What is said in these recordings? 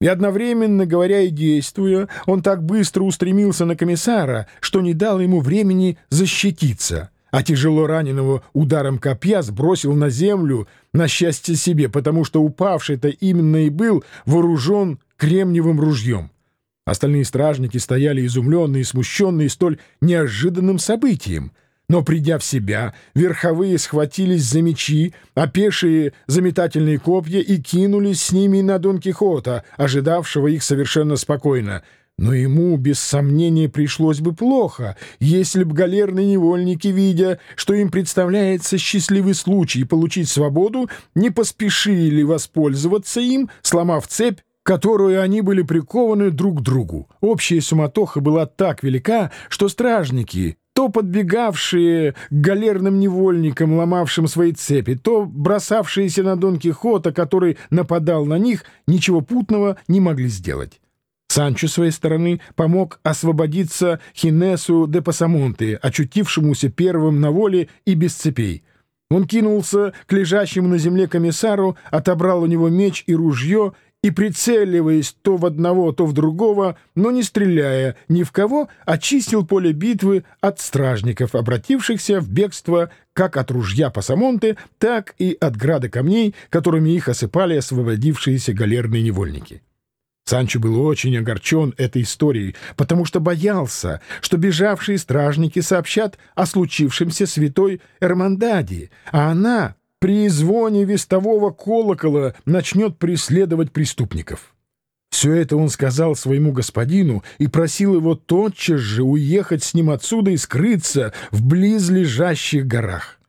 И одновременно, говоря и действуя, он так быстро устремился на комиссара, что не дал ему времени защититься, а тяжело раненого ударом копья сбросил на землю, на счастье себе, потому что упавший-то именно и был вооружен кремниевым ружьем. Остальные стражники стояли изумленные и смущенные столь неожиданным событием — но, придя в себя, верховые схватились за мечи, а пешие — за копья и кинулись с ними на Дон Кихота, ожидавшего их совершенно спокойно. Но ему, без сомнения, пришлось бы плохо, если б галерные невольники, видя, что им представляется счастливый случай получить свободу, не поспешили воспользоваться им, сломав цепь, которую они были прикованы друг к другу. Общая суматоха была так велика, что стражники, то подбегавшие к галерным невольникам, ломавшим свои цепи, то бросавшиеся на Дон Кихота, который нападал на них, ничего путного не могли сделать. Санчо, с своей стороны, помог освободиться Хинесу де Пасамонте, очутившемуся первым на воле и без цепей. Он кинулся к лежащему на земле комиссару, отобрал у него меч и ружье и, прицеливаясь то в одного, то в другого, но не стреляя ни в кого, очистил поле битвы от стражников, обратившихся в бегство как от ружья Пасамонте, так и от града камней, которыми их осыпали освободившиеся галерные невольники. Санчо был очень огорчен этой историей, потому что боялся, что бежавшие стражники сообщат о случившемся святой Эрмандаде, а она при звоне вестового колокола начнет преследовать преступников. Все это он сказал своему господину и просил его тотчас же уехать с ним отсюда и скрыться в близлежащих горах.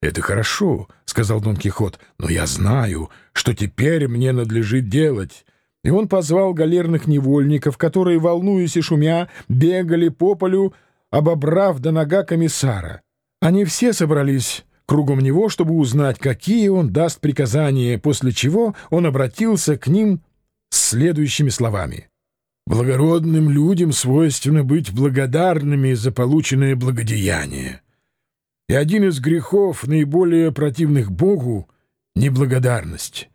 «Это хорошо», — сказал Дон Кихот, — «но я знаю, что теперь мне надлежит делать». И он позвал галерных невольников, которые, волнуясь и шумя, бегали по полю, обобрав до нога комиссара. Они все собрались кругом него, чтобы узнать, какие он даст приказания, после чего он обратился к ним с следующими словами. «Благородным людям свойственно быть благодарными за полученное благодеяние. И один из грехов, наиболее противных Богу, — неблагодарность.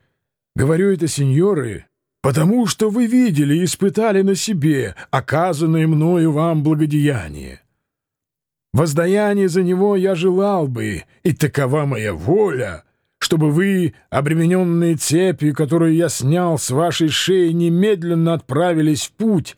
Говорю это, сеньоры, потому что вы видели и испытали на себе оказанное мною вам благодеяние. Воздаяние за него я желал бы, и такова моя воля, чтобы вы, обремененные цепью, которую я снял с вашей шеи, немедленно отправились в путь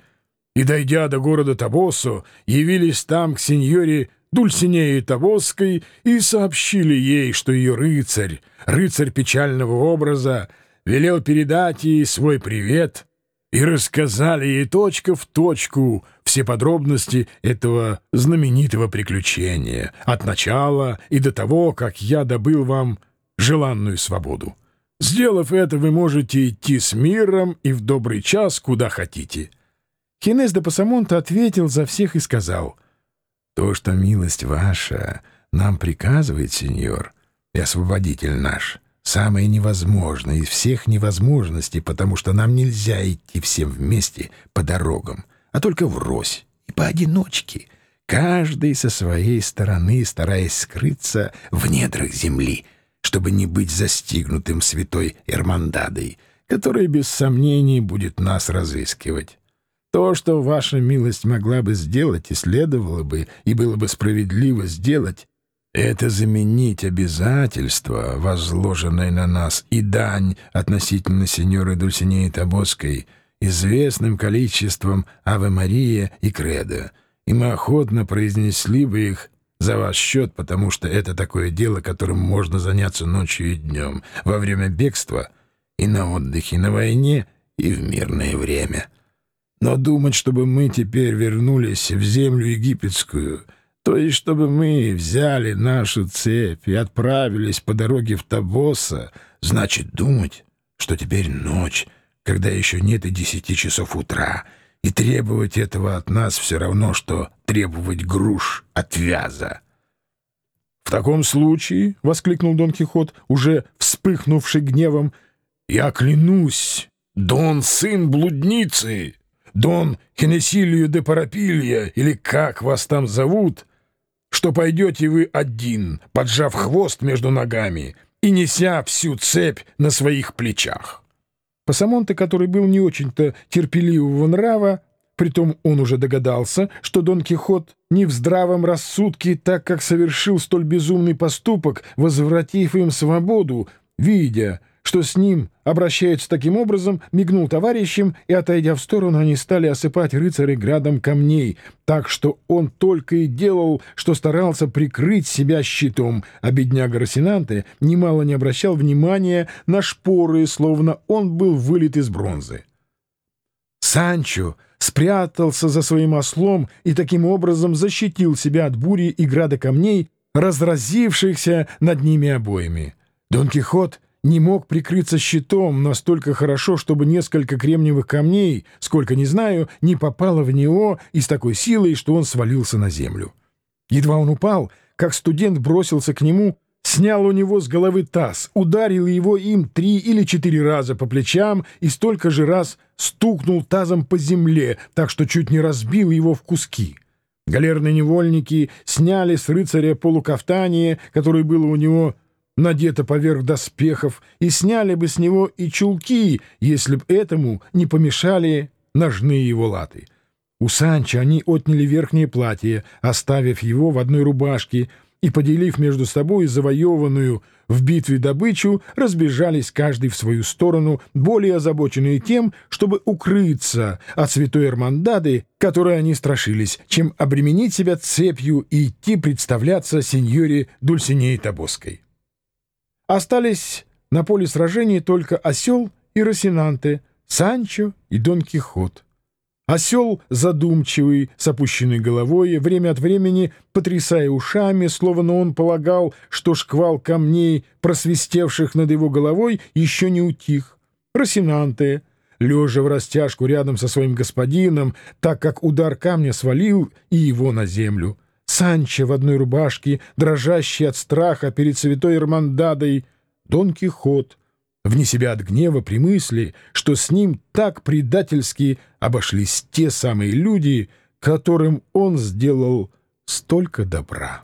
и, дойдя до города Табосу, явились там к сеньоре Дульсинеи Табосской и сообщили ей, что ее рыцарь, рыцарь печального образа, велел передать ей свой привет — и рассказали ей точка в точку все подробности этого знаменитого приключения, от начала и до того, как я добыл вам желанную свободу. Сделав это, вы можете идти с миром и в добрый час куда хотите». Хинес де Пасамонта ответил за всех и сказал, «То, что милость ваша нам приказывает, сеньор, и освободитель наш — самое невозможное из всех невозможностей, потому что нам нельзя идти всем вместе по дорогам, а только врозь и поодиночке, каждый со своей стороны, стараясь скрыться в недрах земли, чтобы не быть застигнутым святой Эрмандадой, которая без сомнений будет нас разыскивать. То, что ваша милость могла бы сделать и следовало бы, и было бы справедливо сделать, это заменить обязательства, возложенные на нас, и дань относительно сеньоры Дульсинеи Табоской известным количеством Аве Мария и Кредо, и мы охотно произнесли бы их за ваш счет, потому что это такое дело, которым можно заняться ночью и днем, во время бегства и на отдыхе на войне и в мирное время. Но думать, чтобы мы теперь вернулись в землю египетскую — то есть, чтобы мы взяли нашу цепь и отправились по дороге в Табоса, значит думать, что теперь ночь, когда еще нет и десяти часов утра, и требовать этого от нас все равно, что требовать груш от вяза. — В таком случае, — воскликнул Дон Кихот, уже вспыхнувший гневом, — я клянусь, Дон сын блудницы, Дон Хенесилию де Парапилья, или как вас там зовут, что пойдете вы один, поджав хвост между ногами и неся всю цепь на своих плечах. Пасамонте, который был не очень-то терпеливого нрава, притом он уже догадался, что Дон Кихот не в здравом рассудке, так как совершил столь безумный поступок, возвратив им свободу, видя, что с ним обращаются таким образом, мигнул товарищем, и, отойдя в сторону, они стали осыпать рыцарей градом камней, так что он только и делал, что старался прикрыть себя щитом, а бедняга Росинанте немало не обращал внимания на шпоры, словно он был вылит из бронзы. Санчо спрятался за своим ослом и таким образом защитил себя от бури и града камней, разразившихся над ними обоими. Дон Кихот — не мог прикрыться щитом настолько хорошо, чтобы несколько кремниевых камней, сколько не знаю, не попало в него и с такой силой, что он свалился на землю. Едва он упал, как студент бросился к нему, снял у него с головы таз, ударил его им три или четыре раза по плечам и столько же раз стукнул тазом по земле, так что чуть не разбил его в куски. Галерные невольники сняли с рыцаря полукафтание, которое было у него надето поверх доспехов, и сняли бы с него и чулки, если б этому не помешали ножные его латы. У Санчо они отняли верхнее платье, оставив его в одной рубашке, и, поделив между собой завоеванную в битве добычу, разбежались каждый в свою сторону, более озабоченные тем, чтобы укрыться от святой Эрмандады, которой они страшились, чем обременить себя цепью и идти представляться сеньоре Дульсинеи Табоской. Остались на поле сражений только осел и Росинанте, Санчо и Дон Кихот. Осел задумчивый, с опущенной головой, время от времени потрясая ушами, словно он полагал, что шквал камней, просвистевших над его головой, еще не утих. Росинанте, лежа в растяжку рядом со своим господином, так как удар камня свалил и его на землю. Санчо в одной рубашке, дрожащий от страха перед святой Эрмандадой, Дон Кихот, вне себя от гнева при мысли, что с ним так предательски обошлись те самые люди, которым он сделал столько добра.